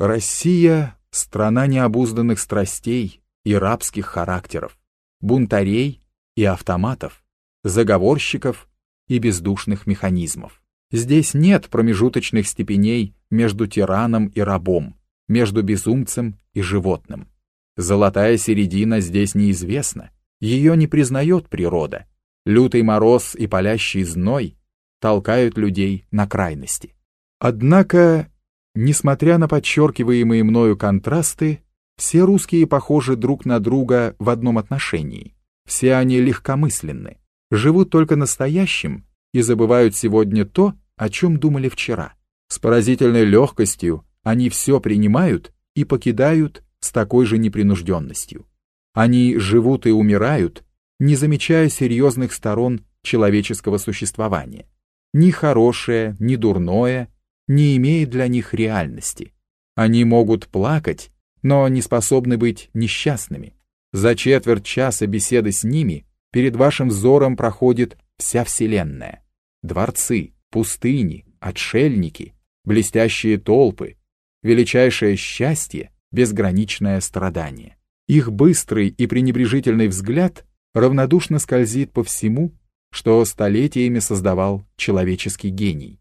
Россия — страна необузданных страстей и рабских характеров, бунтарей и автоматов, заговорщиков и бездушных механизмов. Здесь нет промежуточных степеней между тираном и рабом, между безумцем и животным. Золотая середина здесь неизвестна, ее не признает природа. Лютый мороз и палящий зной толкают людей на крайности. Однако, несмотря на подчеркиваемые мною контрасты, все русские похожи друг на друга в одном отношении. Все они легкомысленны, живут только настоящим и забывают сегодня то, о чем думали вчера. С поразительной легкостью они все принимают и покидают с такой же непринужденностью. Они живут и умирают, не замечая серьезных сторон человеческого существования. Ни хорошее, ни дурное не имеет для них реальности. Они могут плакать, но не способны быть несчастными. За четверть часа беседы с ними перед вашим взором проходит вся Вселенная. Дворцы, пустыни, отшельники, блестящие толпы, величайшее счастье, безграничное страдание. Их быстрый и пренебрежительный взгляд равнодушно скользит по всему, что столетиями создавал человеческий гений.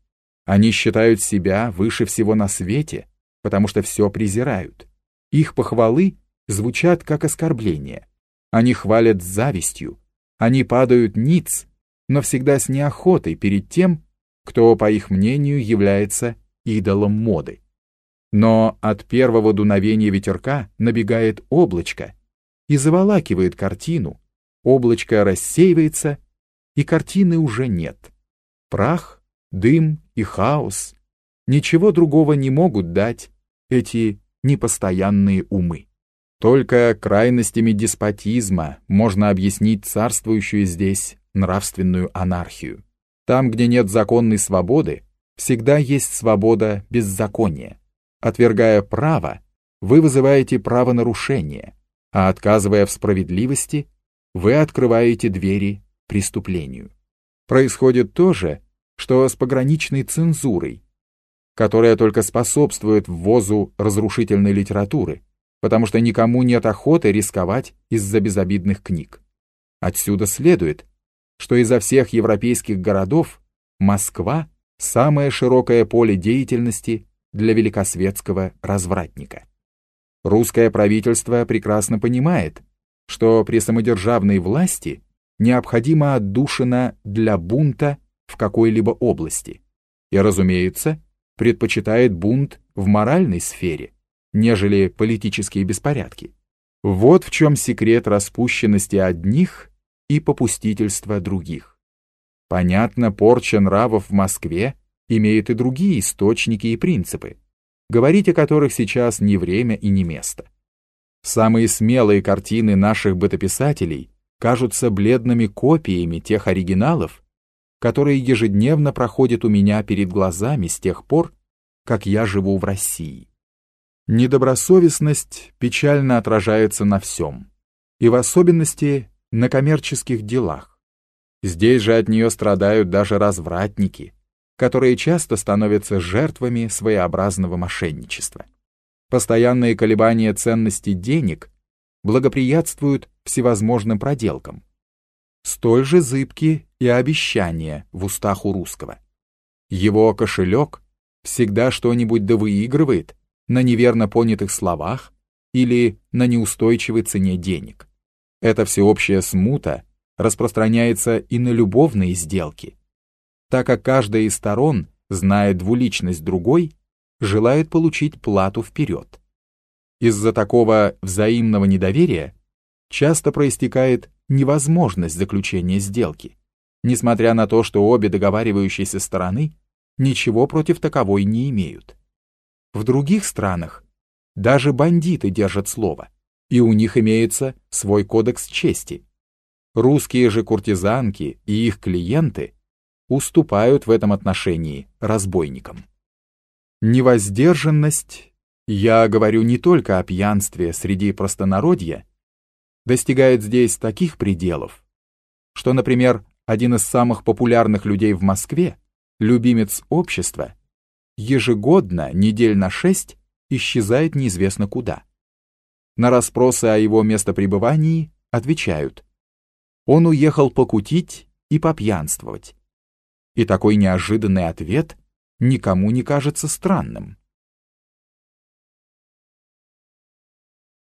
Они считают себя выше всего на свете, потому что все презирают. Их похвалы звучат как оскорбления. Они хвалят завистью, они падают ниц, но всегда с неохотой перед тем, кто, по их мнению, является идолом моды. Но от первого дуновения ветерка набегает облачко и заволакивает картину, облачко рассеивается, и картины уже нет. Прах, дым и хаос ничего другого не могут дать эти непостоянные умы. Только крайностями деспотизма можно объяснить царствующую здесь нравственную анархию. Там, где нет законной свободы, всегда есть свобода беззакония. Отвергая право, вы вызываете правонарушение, а отказывая в справедливости, вы открываете двери преступлению. Происходит то же, что с пограничной цензурой, которая только способствует ввозу разрушительной литературы, потому что никому нет охоты рисковать из-за безобидных книг. Отсюда следует, что изо всех европейских городов Москва – самое широкое поле деятельности для великосветского развратника. Русское правительство прекрасно понимает, что при самодержавной власти необходима отдушина для бунта в какой-либо области и, разумеется, предпочитает бунт в моральной сфере, нежели политические беспорядки. Вот в чем секрет распущенности одних и попустительства других. Понятно, порча нравов в Москве имеет и другие источники и принципы, говорить о которых сейчас не время и не место. Самые смелые картины наших бытописателей кажутся бледными копиями тех оригиналов, которые ежедневно проходят у меня перед глазами с тех пор, как я живу в России. Недобросовестность печально отражается на всем, и в особенности на коммерческих делах. Здесь же от нее страдают даже развратники, которые часто становятся жертвами своеобразного мошенничества. Постоянные колебания ценности денег благоприятствуют всевозможным проделкам. Столь же зыбки и обещания в устах у русского. Его кошелек всегда что-нибудь довыигрывает на неверно понятых словах или на неустойчивой цене денег. Эта всеобщая смута распространяется и на любовные сделки, так как каждая из сторон, зная двуличность другой, желает получить плату вперед. Из-за такого взаимного недоверия часто проистекает невозможность заключения сделки, несмотря на то, что обе договаривающиеся стороны ничего против таковой не имеют. В других странах даже бандиты держат слово, и у них имеется свой кодекс чести. Русские же куртизанки и их клиенты уступают в этом отношении разбойникам. Невоздержанность, я говорю не только о пьянстве среди простонародья, достигает здесь таких пределов, что, например, один из самых популярных людей в Москве, любимец общества, ежегодно, недель на шесть, исчезает неизвестно куда. На расспросы о его местопребывании отвечают. Он уехал покутить и попьянствовать. И такой неожиданный ответ никому не кажется странным.